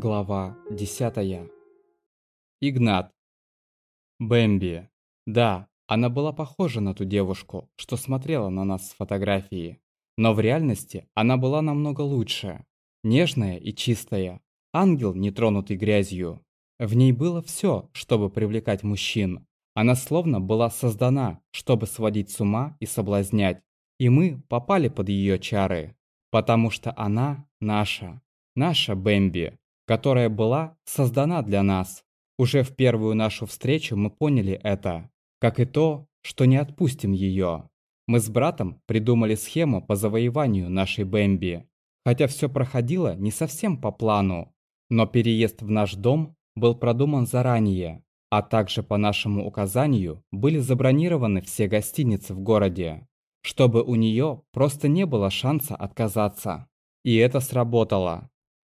Глава 10 Игнат Бэмби. Да, она была похожа на ту девушку, что смотрела на нас с фотографии. Но в реальности она была намного лучше. Нежная и чистая. Ангел, не тронутый грязью. В ней было все, чтобы привлекать мужчин. Она словно была создана, чтобы сводить с ума и соблазнять. И мы попали под ее чары. Потому что она наша. Наша Бэмби которая была создана для нас. Уже в первую нашу встречу мы поняли это, как и то, что не отпустим ее. Мы с братом придумали схему по завоеванию нашей Бэмби, хотя все проходило не совсем по плану, но переезд в наш дом был продуман заранее, а также по нашему указанию были забронированы все гостиницы в городе, чтобы у нее просто не было шанса отказаться. И это сработало.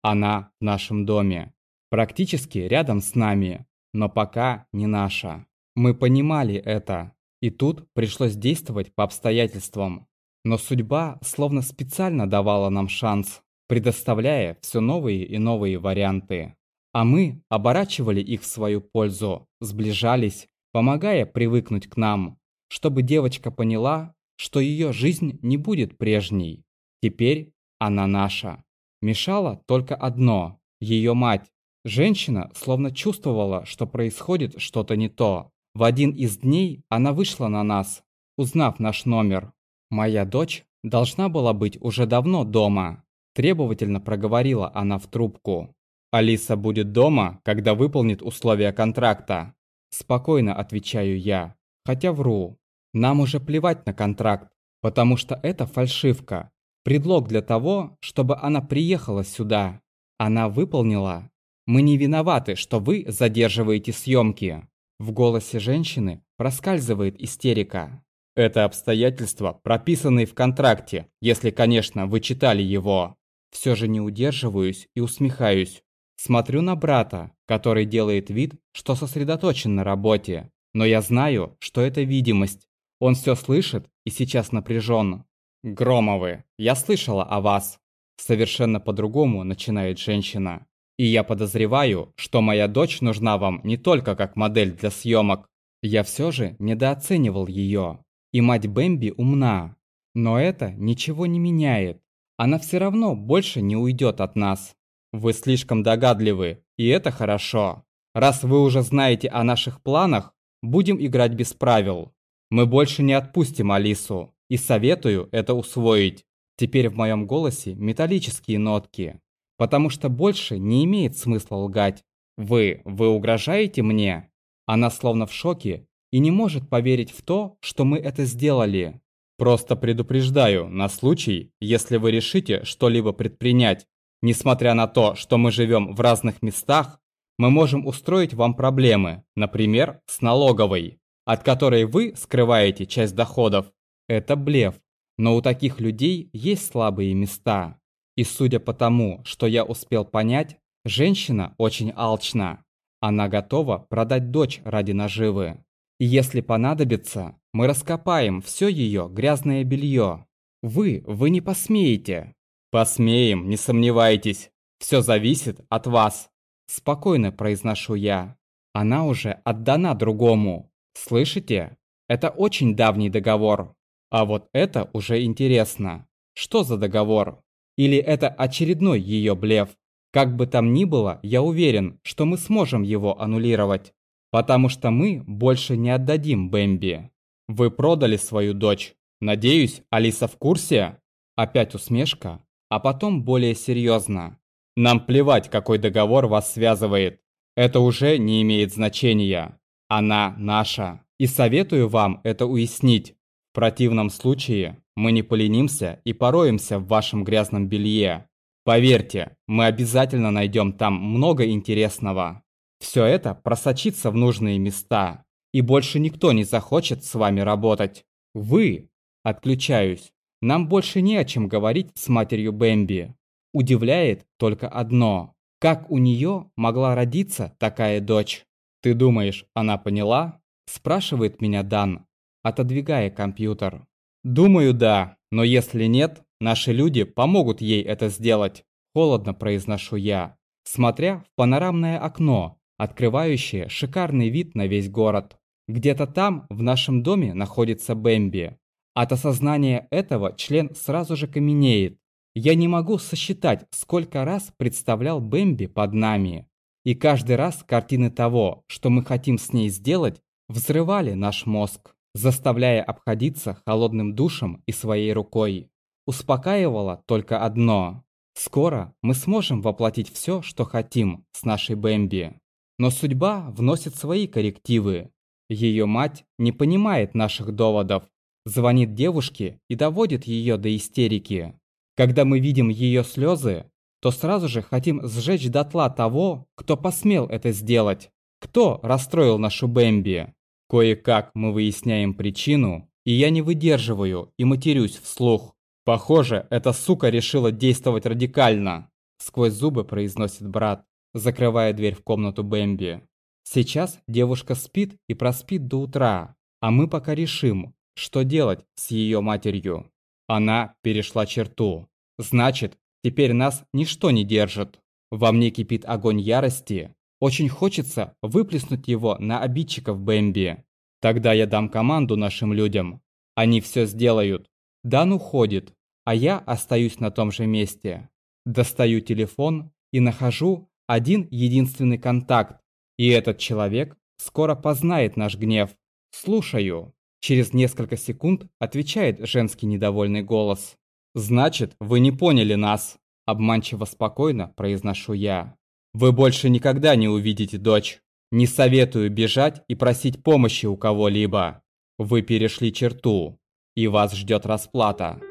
Она в нашем доме, практически рядом с нами, но пока не наша. Мы понимали это, и тут пришлось действовать по обстоятельствам. Но судьба словно специально давала нам шанс, предоставляя все новые и новые варианты. А мы оборачивали их в свою пользу, сближались, помогая привыкнуть к нам, чтобы девочка поняла, что ее жизнь не будет прежней. Теперь она наша. Мешало только одно – ее мать. Женщина словно чувствовала, что происходит что-то не то. В один из дней она вышла на нас, узнав наш номер. «Моя дочь должна была быть уже давно дома», – требовательно проговорила она в трубку. «Алиса будет дома, когда выполнит условия контракта». Спокойно отвечаю я, хотя вру. Нам уже плевать на контракт, потому что это фальшивка, Предлог для того, чтобы она приехала сюда. Она выполнила. Мы не виноваты, что вы задерживаете съемки. В голосе женщины проскальзывает истерика. Это обстоятельства, прописанные в контракте, если, конечно, вы читали его. Все же не удерживаюсь и усмехаюсь. Смотрю на брата, который делает вид, что сосредоточен на работе. Но я знаю, что это видимость. Он все слышит и сейчас напряжен. «Громовы, я слышала о вас». Совершенно по-другому начинает женщина. И я подозреваю, что моя дочь нужна вам не только как модель для съемок. Я все же недооценивал ее. И мать Бэмби умна. Но это ничего не меняет. Она все равно больше не уйдет от нас. Вы слишком догадливы, и это хорошо. Раз вы уже знаете о наших планах, будем играть без правил. Мы больше не отпустим Алису. И советую это усвоить. Теперь в моем голосе металлические нотки. Потому что больше не имеет смысла лгать. Вы, вы угрожаете мне? Она словно в шоке и не может поверить в то, что мы это сделали. Просто предупреждаю на случай, если вы решите что-либо предпринять. Несмотря на то, что мы живем в разных местах, мы можем устроить вам проблемы, например, с налоговой, от которой вы скрываете часть доходов, это блеф, но у таких людей есть слабые места. И судя по тому, что я успел понять, женщина очень алчна. Она готова продать дочь ради наживы. И если понадобится, мы раскопаем все ее грязное белье. Вы, вы не посмеете. Посмеем, не сомневайтесь. Все зависит от вас. Спокойно произношу я. Она уже отдана другому. Слышите? Это очень давний договор. А вот это уже интересно. Что за договор? Или это очередной ее блеф? Как бы там ни было, я уверен, что мы сможем его аннулировать. Потому что мы больше не отдадим Бэмби. Вы продали свою дочь. Надеюсь, Алиса в курсе? Опять усмешка, а потом более серьезно. Нам плевать, какой договор вас связывает. Это уже не имеет значения. Она наша. И советую вам это уяснить противном случае мы не поленимся и пороемся в вашем грязном белье. Поверьте, мы обязательно найдем там много интересного. Все это просочится в нужные места, и больше никто не захочет с вами работать. Вы, отключаюсь, нам больше не о чем говорить с матерью Бэмби. Удивляет только одно. Как у нее могла родиться такая дочь? Ты думаешь, она поняла? Спрашивает меня Дан, отодвигая компьютер. «Думаю, да, но если нет, наши люди помогут ей это сделать», – холодно произношу я. смотря в панорамное окно, открывающее шикарный вид на весь город. Где-то там, в нашем доме, находится Бэмби. От осознания этого член сразу же каменеет. Я не могу сосчитать, сколько раз представлял Бэмби под нами. И каждый раз картины того, что мы хотим с ней сделать, взрывали наш мозг, заставляя обходиться холодным душем и своей рукой. Успокаивало только одно. Скоро мы сможем воплотить все, что хотим с нашей Бэмби. Но судьба вносит свои коррективы. Ее мать не понимает наших доводов звонит девушке и доводит ее до истерики. Когда мы видим ее слезы, то сразу же хотим сжечь дотла того, кто посмел это сделать, кто расстроил нашу Бэмби. Кое-как мы выясняем причину, и я не выдерживаю и матерюсь вслух. Похоже, эта сука решила действовать радикально. Сквозь зубы произносит брат, закрывая дверь в комнату Бэмби. Сейчас девушка спит и проспит до утра, а мы пока решим, что делать с ее матерью? Она перешла черту. Значит, теперь нас ничто не держит. Во мне кипит огонь ярости. Очень хочется выплеснуть его на обидчиков Бэмби. Тогда я дам команду нашим людям. Они все сделают. Дан уходит, а я остаюсь на том же месте. Достаю телефон и нахожу один единственный контакт. И этот человек скоро познает наш гнев. Слушаю. Через несколько секунд отвечает женский недовольный голос. «Значит, вы не поняли нас!» Обманчиво спокойно произношу я. «Вы больше никогда не увидите дочь. Не советую бежать и просить помощи у кого-либо. Вы перешли черту, и вас ждет расплата».